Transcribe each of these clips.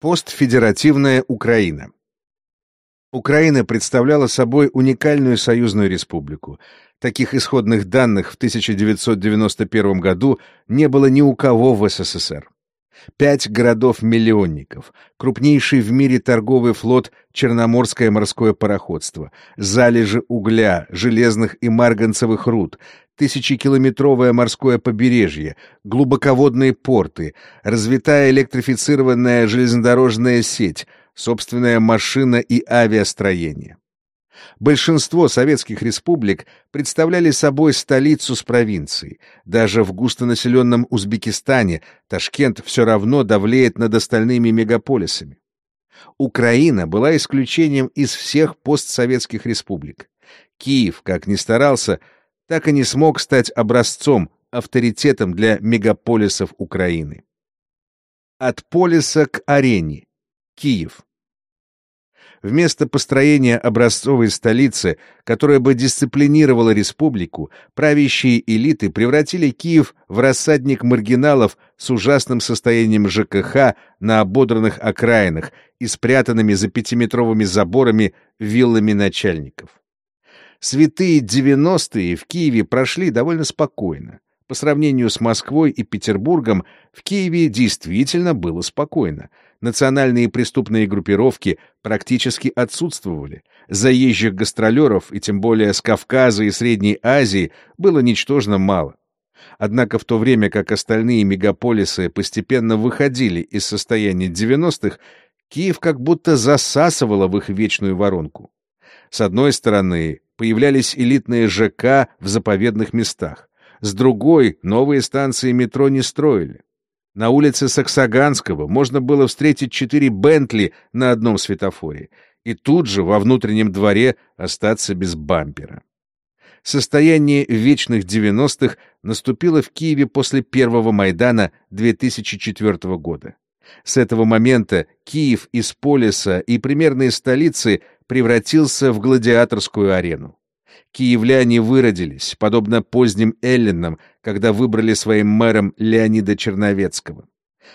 Постфедеративная Украина Украина представляла собой уникальную союзную республику. Таких исходных данных в 1991 году не было ни у кого в СССР. Пять городов-миллионников, крупнейший в мире торговый флот Черноморское морское пароходство, залежи угля, железных и марганцевых руд, тысячекилометровое морское побережье, глубоководные порты, развитая электрифицированная железнодорожная сеть, собственная машина и авиастроение. Большинство советских республик представляли собой столицу с провинцией. Даже в густонаселенном Узбекистане Ташкент все равно давлеет над остальными мегаполисами. Украина была исключением из всех постсоветских республик. Киев, как ни старался, так и не смог стать образцом, авторитетом для мегаполисов Украины. От полиса к арене. Киев. Вместо построения образцовой столицы, которая бы дисциплинировала республику, правящие элиты превратили Киев в рассадник маргиналов с ужасным состоянием ЖКХ на ободранных окраинах и спрятанными за пятиметровыми заборами виллами начальников. Святые 90-е в Киеве прошли довольно спокойно. По сравнению с Москвой и Петербургом, в Киеве действительно было спокойно. Национальные преступные группировки практически отсутствовали. Заезжих гастролеров, и тем более с Кавказа и Средней Азии, было ничтожно мало. Однако в то время как остальные мегаполисы постепенно выходили из состояния 90-х, Киев как будто засасывало в их вечную воронку. С одной стороны, появлялись элитные ЖК в заповедных местах. С другой, новые станции метро не строили. На улице Саксаганского можно было встретить четыре «Бентли» на одном светофоре и тут же во внутреннем дворе остаться без бампера. Состояние вечных 90-х наступило в Киеве после первого Майдана 2004 года. С этого момента Киев из полиса и примерной столицы превратился в гладиаторскую арену. Киевляне выродились, подобно поздним эллинам, когда выбрали своим мэром Леонида Черновецкого.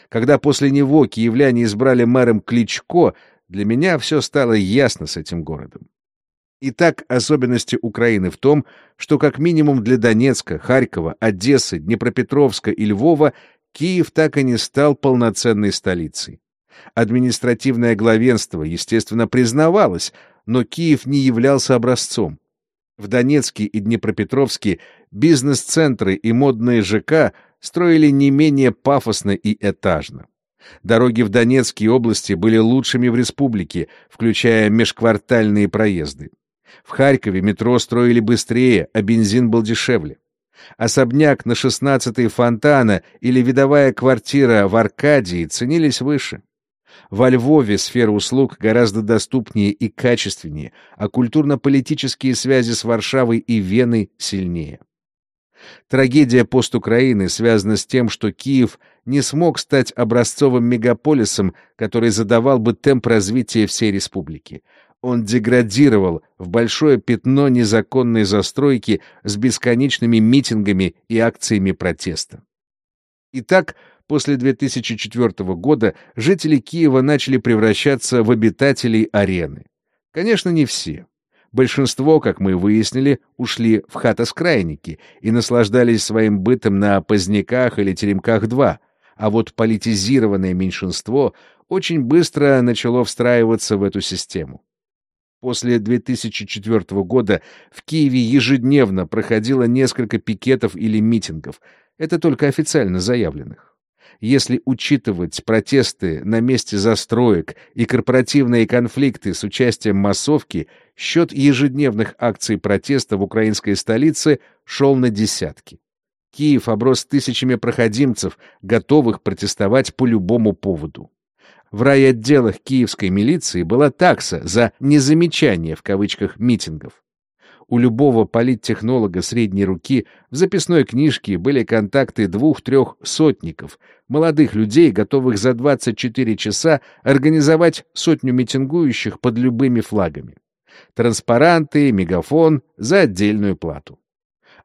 Когда после него киевляне избрали мэром Кличко, для меня все стало ясно с этим городом. Итак, особенности Украины в том, что как минимум для Донецка, Харькова, Одессы, Днепропетровска и Львова Киев так и не стал полноценной столицей. Административное главенство, естественно, признавалось, но Киев не являлся образцом. В Донецке и Днепропетровске бизнес-центры и модные ЖК строили не менее пафосно и этажно. Дороги в Донецкой области были лучшими в республике, включая межквартальные проезды. В Харькове метро строили быстрее, а бензин был дешевле. Особняк на 16-й Фонтана или видовая квартира в Аркадии ценились выше. Во Львове сфера услуг гораздо доступнее и качественнее, а культурно-политические связи с Варшавой и Веной сильнее. Трагедия постукраины связана с тем, что Киев не смог стать образцовым мегаполисом, который задавал бы темп развития всей республики. Он деградировал в большое пятно незаконной застройки с бесконечными митингами и акциями протеста. Итак, после 2004 года жители Киева начали превращаться в обитателей арены. Конечно, не все. Большинство, как мы выяснили, ушли в хатоскрайники и наслаждались своим бытом на Поздняках или Теремках-2, а вот политизированное меньшинство очень быстро начало встраиваться в эту систему. После 2004 года в Киеве ежедневно проходило несколько пикетов или митингов, это только официально заявленных. Если учитывать протесты на месте застроек и корпоративные конфликты с участием массовки, счет ежедневных акций протеста в украинской столице шел на десятки. Киев оброс тысячами проходимцев, готовых протестовать по любому поводу. В райотделах киевской милиции была такса за «незамечание» в кавычках митингов. У любого политтехнолога средней руки в записной книжке были контакты двух-трех сотников, молодых людей, готовых за 24 часа организовать сотню митингующих под любыми флагами. Транспаранты, мегафон за отдельную плату.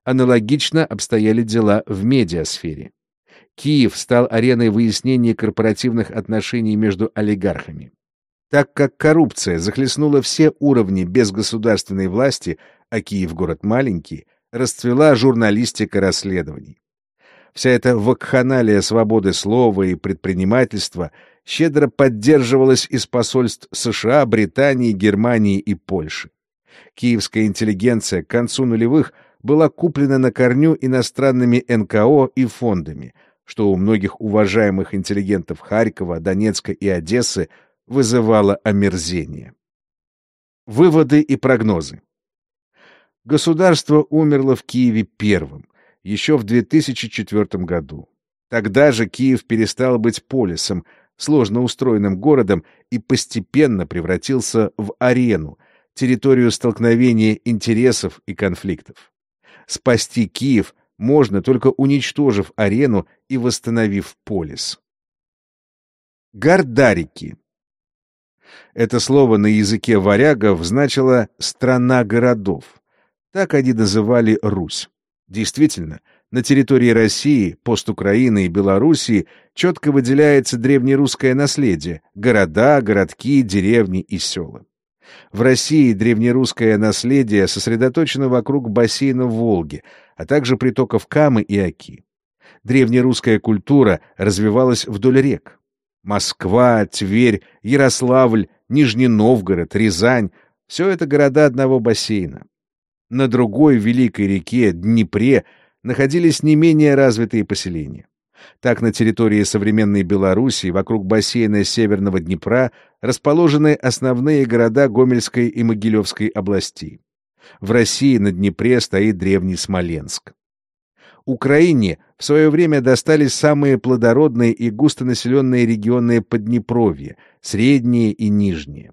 Аналогично обстояли дела в медиасфере. Киев стал ареной выяснения корпоративных отношений между олигархами. Так как коррупция захлестнула все уровни без государственной власти, а Киев город маленький, расцвела журналистика расследований. Вся эта вакханалия свободы слова и предпринимательства щедро поддерживалась из посольств США, Британии, Германии и Польши. Киевская интеллигенция к концу нулевых была куплена на корню иностранными НКО и фондами, что у многих уважаемых интеллигентов Харькова, Донецка и Одессы вызывало омерзение. Выводы и прогнозы. Государство умерло в Киеве первым, еще в 2004 году. Тогда же Киев перестал быть полисом, сложно устроенным городом и постепенно превратился в арену, территорию столкновения интересов и конфликтов. Спасти Киев можно только уничтожив арену и восстановив полис. Гардарики. Это слово на языке варягов значило «страна городов». Так они называли Русь. Действительно, на территории России, постукраины и Белоруссии четко выделяется древнерусское наследие — города, городки, деревни и села. В России древнерусское наследие сосредоточено вокруг бассейна Волги, а также притоков Камы и Оки. Древнерусская культура развивалась вдоль рек. Москва, Тверь, Ярославль, Нижний Новгород, Рязань — все это города одного бассейна. На другой великой реке, Днепре, находились не менее развитые поселения. Так, на территории современной Белоруссии, вокруг бассейна Северного Днепра, расположены основные города Гомельской и Могилевской областей. В России на Днепре стоит древний Смоленск. Украине в свое время достались самые плодородные и густонаселенные регионы Поднепровья, средние и нижние.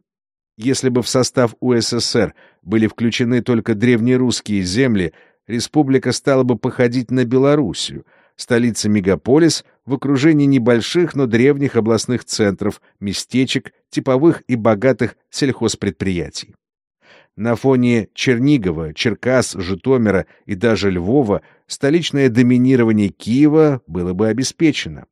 Если бы в состав УССР были включены только древнерусские земли, республика стала бы походить на Белоруссию, столица-мегаполис в окружении небольших, но древних областных центров, местечек, типовых и богатых сельхозпредприятий. На фоне Чернигова, Черкас, Житомира и даже Львова столичное доминирование Киева было бы обеспечено.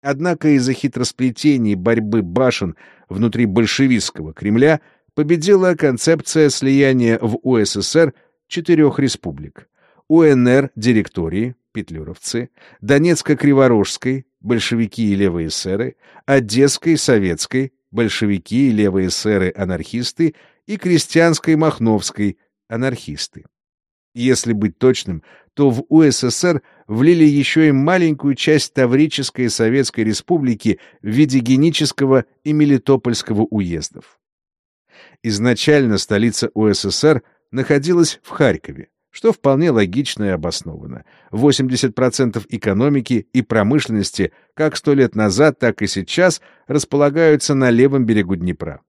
Однако из-за хитросплетений борьбы башен внутри большевистского Кремля победила концепция слияния в УССР четырех республик. УНР директории, петлюровцы, Донецко-Криворожской, большевики и левые эсеры, Одесской, советской, большевики и левые эсеры-анархисты и крестьянской Махновской, анархисты. Если быть точным, то в УССР влили еще и маленькую часть Таврической Советской Республики в виде Генического и Мелитопольского уездов. Изначально столица УССР находилась в Харькове, что вполне логично и обосновано. 80% экономики и промышленности как сто лет назад, так и сейчас располагаются на левом берегу Днепра.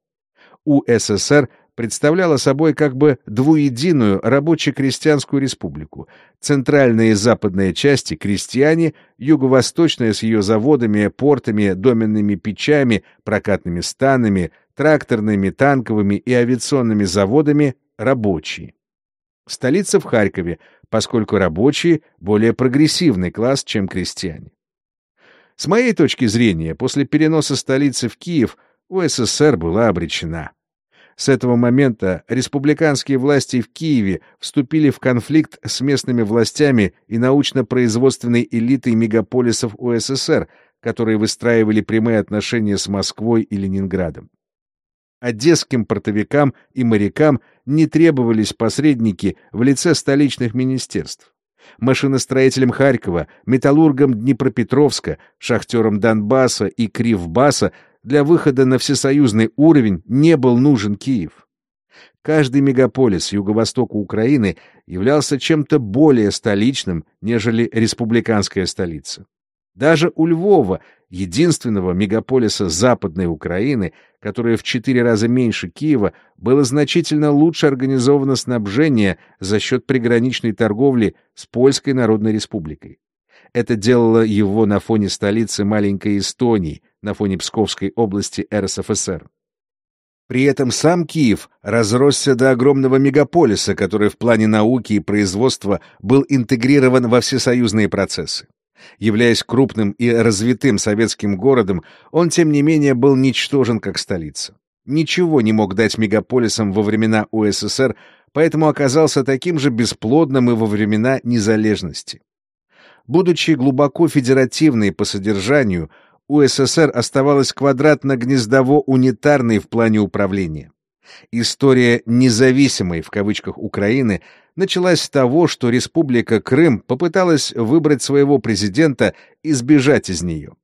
УССР представляла собой как бы двуединую рабоче-крестьянскую республику. Центральная и западная части — крестьяне, юго-восточная с ее заводами, портами, доменными печами, прокатными станами, тракторными, танковыми и авиационными заводами — рабочие. Столица в Харькове, поскольку рабочие — более прогрессивный класс, чем крестьяне. С моей точки зрения, после переноса столицы в Киев УССР была обречена. С этого момента республиканские власти в Киеве вступили в конфликт с местными властями и научно-производственной элитой мегаполисов УССР, которые выстраивали прямые отношения с Москвой и Ленинградом. Одесским портовикам и морякам не требовались посредники в лице столичных министерств. Машиностроителям Харькова, металлургам Днепропетровска, шахтерам Донбасса и Кривбаса для выхода на всесоюзный уровень не был нужен Киев. Каждый мегаполис юго-востока Украины являлся чем-то более столичным, нежели республиканская столица. Даже у Львова, единственного мегаполиса Западной Украины, которое в четыре раза меньше Киева, было значительно лучше организовано снабжение за счет приграничной торговли с Польской Народной Республикой. Это делало его на фоне столицы маленькой Эстонии, на фоне Псковской области РСФСР. При этом сам Киев разросся до огромного мегаполиса, который в плане науки и производства был интегрирован во всесоюзные процессы. Являясь крупным и развитым советским городом, он, тем не менее, был ничтожен как столица. Ничего не мог дать мегаполисам во времена УССР, поэтому оказался таким же бесплодным и во времена незалежности. Будучи глубоко федеративной по содержанию, УССР оставалась квадратно-гнездово-унитарной в плане управления. История «независимой» в кавычках Украины началась с того, что Республика Крым попыталась выбрать своего президента и сбежать из нее.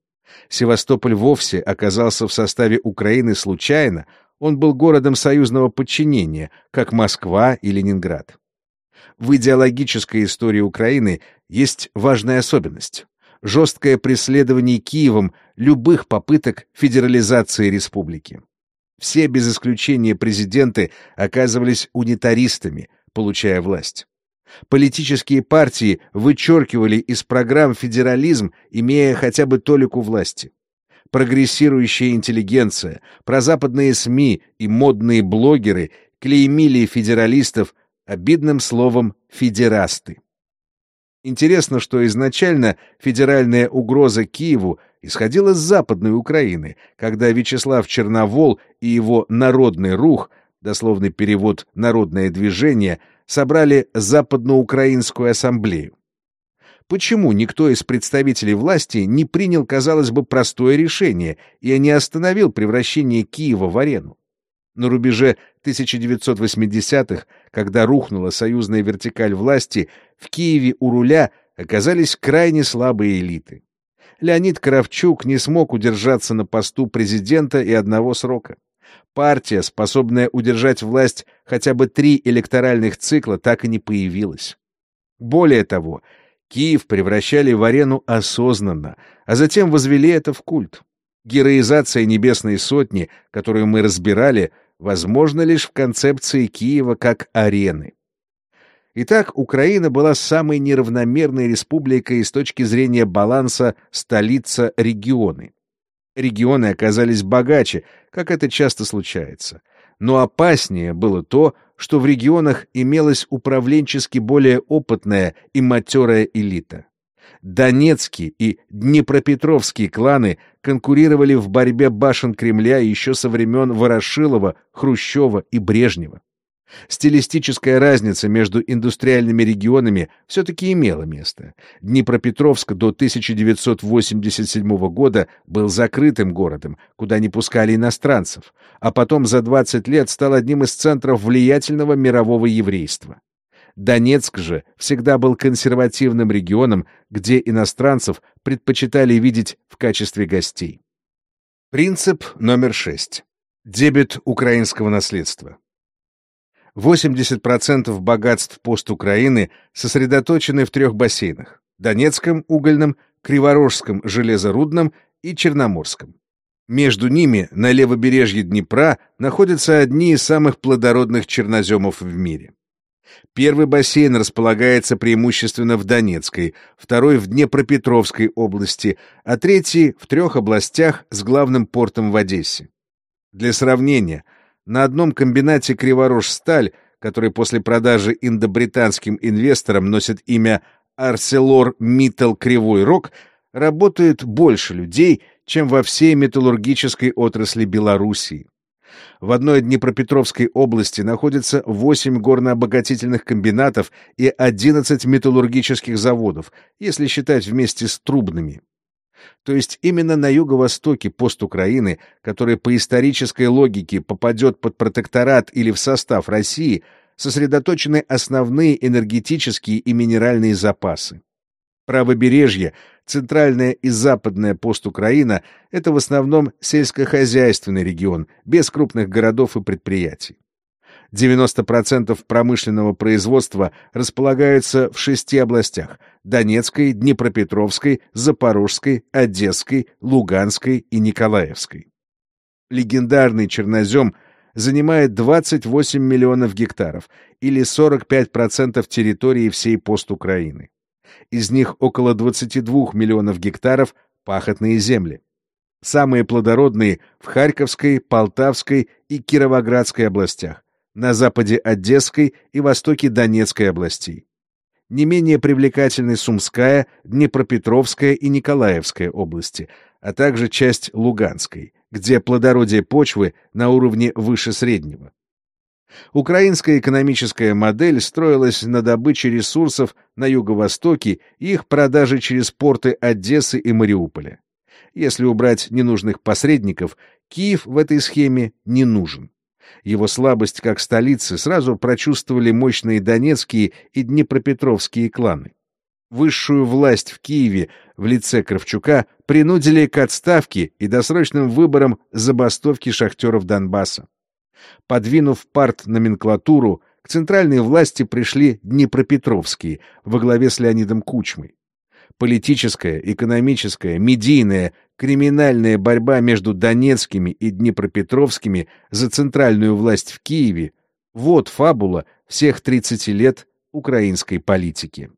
Севастополь вовсе оказался в составе Украины случайно, он был городом союзного подчинения, как Москва и Ленинград. В идеологической истории Украины есть важная особенность — жесткое преследование Киевом любых попыток федерализации республики. Все без исключения президенты оказывались унитаристами, получая власть. Политические партии вычеркивали из программ федерализм, имея хотя бы толику власти. Прогрессирующая интеллигенция, прозападные СМИ и модные блогеры клеймили федералистов обидным словом «федерасты». Интересно, что изначально федеральная угроза Киеву исходила с Западной Украины, когда Вячеслав Черновол и его «Народный рух», дословный перевод «Народное движение», собрали Западноукраинскую ассамблею. Почему никто из представителей власти не принял, казалось бы, простое решение и не остановил превращение Киева в арену? На рубеже 1980-х, когда рухнула союзная вертикаль власти, в Киеве у руля оказались крайне слабые элиты. Леонид Кравчук не смог удержаться на посту президента и одного срока. Партия, способная удержать власть хотя бы три электоральных цикла, так и не появилась. Более того, Киев превращали в арену осознанно, а затем возвели это в культ. Героизация Небесной Сотни, которую мы разбирали, возможна лишь в концепции Киева как арены. Итак, Украина была самой неравномерной республикой с точки зрения баланса столица-регионы. Регионы оказались богаче, как это часто случается. Но опаснее было то, что в регионах имелась управленчески более опытная и матерая элита. Донецкий и Днепропетровские кланы конкурировали в борьбе башен Кремля еще со времен Ворошилова, Хрущева и Брежнева. Стилистическая разница между индустриальными регионами все-таки имела место. Днепропетровск до 1987 года был закрытым городом, куда не пускали иностранцев, а потом за 20 лет стал одним из центров влиятельного мирового еврейства. Донецк же всегда был консервативным регионом, где иностранцев предпочитали видеть в качестве гостей. Принцип номер шесть. Дебет украинского наследства. 80% богатств пост-Украины сосредоточены в трех бассейнах — Донецком угольном, Криворожском железорудном и Черноморском. Между ними, на левобережье Днепра, находятся одни из самых плодородных черноземов в мире. Первый бассейн располагается преимущественно в Донецкой, второй в Днепропетровской области, а третий в трех областях с главным портом в Одессе. Для сравнения, на одном комбинате Криворожсталь, который после продажи индобританским инвесторам носит имя Арселор Миттл Кривой Рог, работает больше людей, чем во всей металлургической отрасли Белоруссии. В одной Днепропетровской области находится 8 горнообогатительных комбинатов и 11 металлургических заводов, если считать вместе с трубными. То есть именно на юго-востоке пост Украины, который по исторической логике попадет под протекторат или в состав России, сосредоточены основные энергетические и минеральные запасы. Правобережье, центральная и западная пост Украина — это в основном сельскохозяйственный регион, без крупных городов и предприятий. 90% промышленного производства располагаются в шести областях – Донецкой, Днепропетровской, Запорожской, Одесской, Луганской и Николаевской. Легендарный чернозем занимает 28 миллионов гектаров или 45% территории всей пост-Украины. Из них около 22 миллионов гектаров – пахотные земли. Самые плодородные в Харьковской, Полтавской и Кировоградской областях, на западе Одесской и востоке Донецкой областей. не менее привлекательны Сумская, Днепропетровская и Николаевская области, а также часть Луганской, где плодородие почвы на уровне выше среднего. Украинская экономическая модель строилась на добыче ресурсов на юго-востоке и их продаже через порты Одессы и Мариуполя. Если убрать ненужных посредников, Киев в этой схеме не нужен. Его слабость как столицы сразу прочувствовали мощные донецкие и днепропетровские кланы. Высшую власть в Киеве в лице Кравчука принудили к отставке и досрочным выборам забастовки шахтеров Донбасса. Подвинув парт-номенклатуру, к центральной власти пришли Днепропетровские во главе с Леонидом Кучмой. Политическая, экономическая, медийная, криминальная борьба между Донецкими и Днепропетровскими за центральную власть в Киеве — вот фабула всех 30 лет украинской политики.